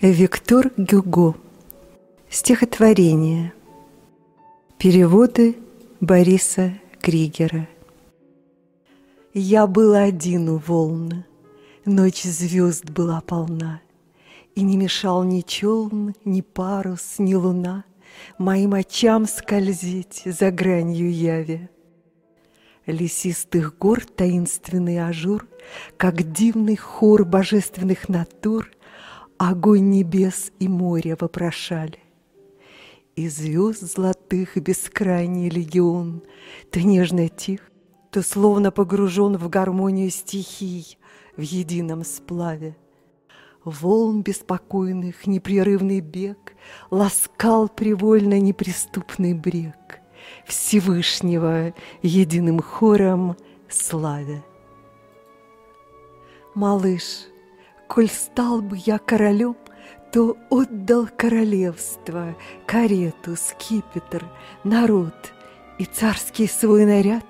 Виктор Гюго. Стихотворение. Переводы Бориса Кригера. Я был один у волны, Ночь звезд была полна, И не мешал ни челн, ни парус, ни луна Моим очам скользить за гранью яви. Лесистых гор таинственный ажур, Как дивный хор божественных натур, Огонь небес и море вопрошали. И звезд золотых бескрайний легион, То нежно тих, то словно погружен В гармонию стихий в едином сплаве. Волн беспокойных непрерывный бег Ласкал привольно неприступный брег Всевышнего единым хором славя. Малыш, коль стал бы я королем, То отдал королевство, карету, скипетр, народ И царский свой наряд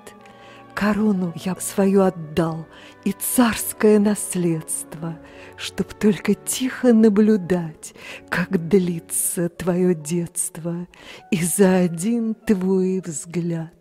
Корону я свою отдал и царское наследство, Чтоб только тихо наблюдать, как длится твое детство, И за один твой взгляд.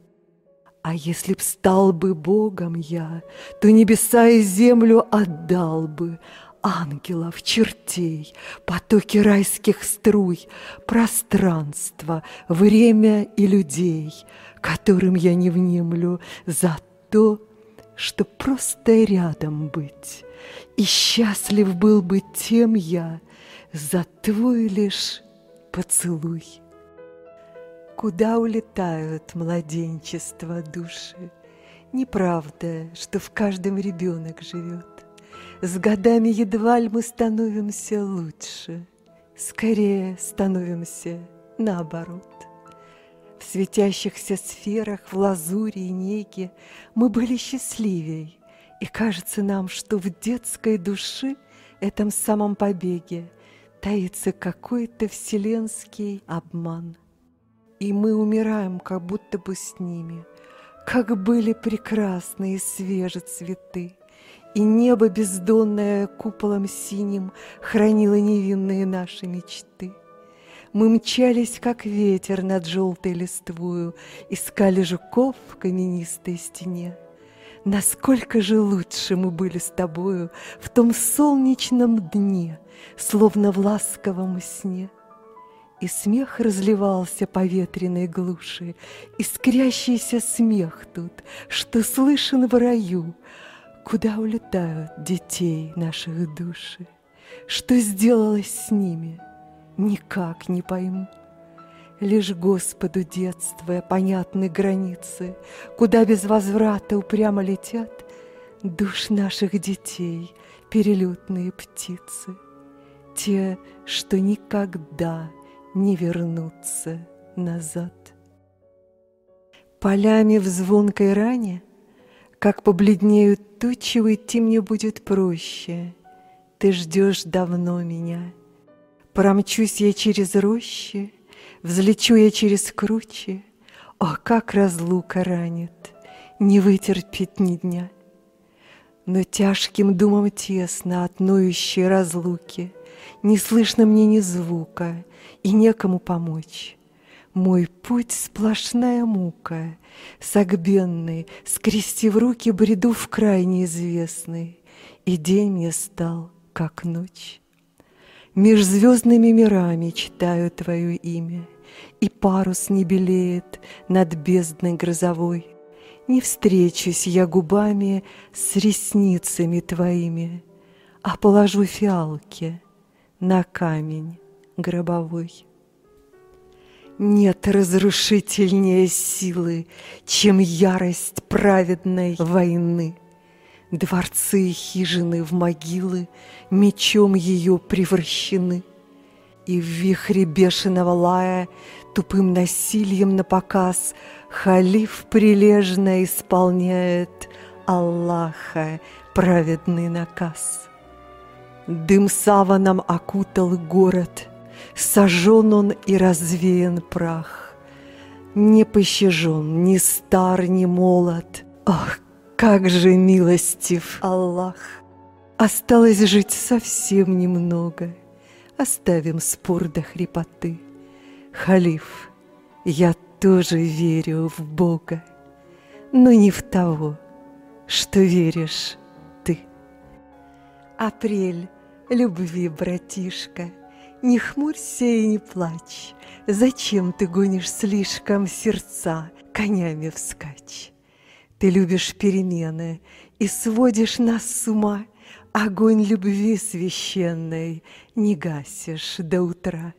А если б стал бы Богом я, То небеса и землю отдал бы, Ангелов, чертей, потоки райских струй, Пространство, время и людей — которым я не внемлю, за то, что просто рядом быть. И счастлив был бы тем я за твой лишь поцелуй. Куда улетают младенчество души? Неправда, что в каждом ребенок живет. С годами едва ли мы становимся лучше, Скорее становимся наоборот. В светящихся сферах, в лазуре и неге Мы были счастливей, и кажется нам, что в детской души этом самом побеге Таится какой-то вселенский обман. И мы умираем, как будто бы с ними, Как были прекрасные свежие цветы, И небо бездонное куполом синим Хранило невинные наши мечты — мы мчались, как ветер над желтой листвою, Искали жуков в каменистой стене. Насколько же лучше мы были с тобою В том солнечном дне, Словно в ласковом сне. И смех разливался по ветреной глуши, Искрящийся смех тут, что слышен в раю, Куда улетают детей наших души, Что сделалось с ними — никак не пойму. Лишь Господу детствуя понятны границы, Куда без возврата упрямо летят Душ наших детей перелетные птицы, Те, что никогда не вернутся назад. Полями в звонкой ране, Как побледнеют тучи, уйти мне будет проще. Ты ждешь давно меня — Промчусь я через рощи, Взлечу я через кручи, О, как разлука ранит, Не вытерпеть ни дня. Но тяжким думам тесно От ноющей разлуки, Не слышно мне ни звука, И некому помочь. Мой путь сплошная мука, Согбенный, скрестив руки, Бреду в край неизвестный, И день мне стал, как ночь. Меж звездными мирами читаю Твое имя, И парус не белеет над бездной грозовой. Не встречусь я губами с ресницами Твоими, А положу фиалки на камень гробовой. Нет разрушительнее силы, чем ярость праведной войны — Дворцы и хижины в могилы Мечом ее превращены. И в вихре бешеного лая Тупым насильем на показ Халиф прилежно исполняет Аллаха праведный наказ. Дым саваном окутал город, Сожжен он и развеян прах. Не пощажен ни стар, ни молод. Ах, как же милостив Аллах! Осталось жить совсем немного. Оставим спор до хрипоты. Халиф, я тоже верю в Бога, но не в того, что веришь ты. Апрель, любви, братишка, не хмурься и не плачь. Зачем ты гонишь слишком сердца конями вскачь? Ты любишь перемены и сводишь нас с ума, Огонь любви священной не гасишь до утра.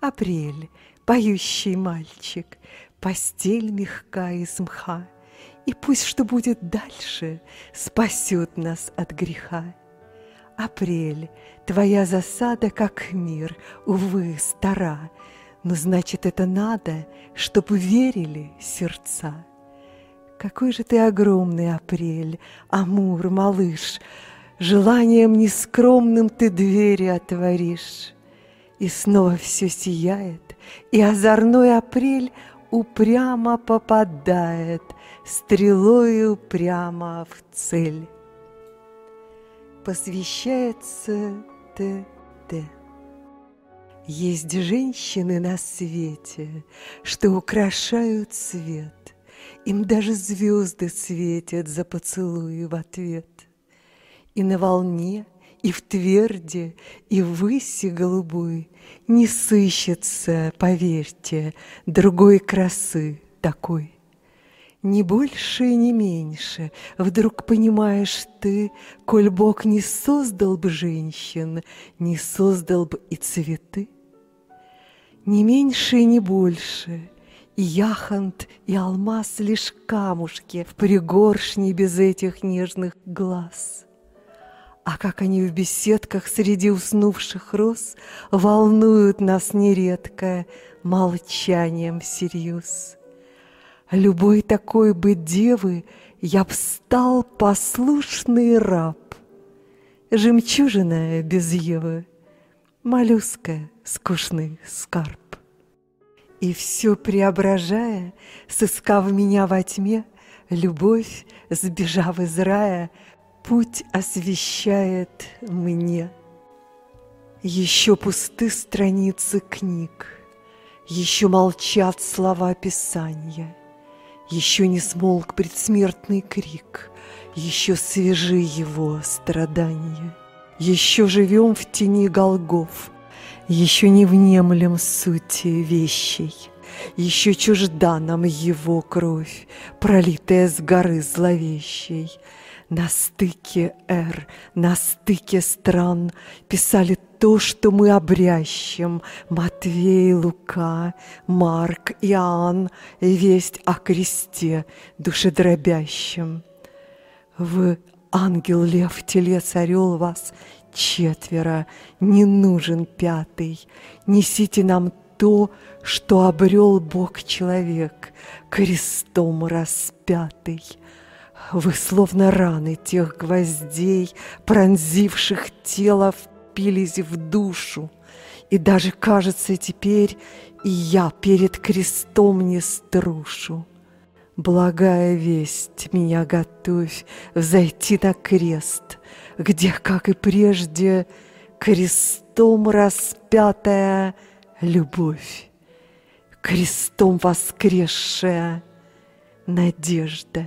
Апрель, поющий мальчик, постель мягка из мха, И пусть что будет дальше, спасет нас от греха. Апрель, твоя засада, как мир, увы, стара, Но значит, это надо, чтобы верили сердца. Какой же ты огромный апрель, Амур, малыш, Желанием нескромным ты двери отворишь, И снова все сияет, и озорной апрель Упрямо попадает стрелою прямо в цель. Посвящается Т.Т. Есть женщины на свете, что украшают свет, Им даже звезды светят за поцелуи в ответ. И на волне, и в тверде, и в выси голубой Не сыщется, поверьте, другой красы такой. Не больше и не меньше Вдруг понимаешь ты, Коль Бог не создал бы женщин, Не создал бы и цветы. Не меньше и не больше, И яхонт, и алмаз лишь камушки В пригоршне без этих нежных глаз — а как они в беседках среди уснувших роз Волнуют нас нередко молчанием всерьез. Любой такой бы девы я б стал послушный раб. Жемчужина без Евы, моллюска скучный скарб. И все преображая, сыскав меня во тьме, Любовь, сбежав из рая, путь освещает мне. Еще пусты страницы книг, Еще молчат слова Писания, Еще не смолк предсмертный крик, Еще свежи его страдания. Еще живем в тени голгов, Еще не внемлем сути вещей, Еще чужда нам его кровь, Пролитая с горы зловещей — на стыке эр, на стыке стран Писали то, что мы обрящем Матвей, Лука, Марк, Иоанн Весть о кресте душедробящем. Вы, ангел, лев, телец, орел вас четверо, Не нужен пятый. Несите нам то, что обрел Бог человек, Крестом распятый. Вы словно раны тех гвоздей, пронзивших тело, впились в душу. И даже, кажется, теперь и я перед крестом не струшу. Благая весть, меня готовь взойти на крест, Где, как и прежде, крестом распятая любовь, Крестом воскресшая надежда.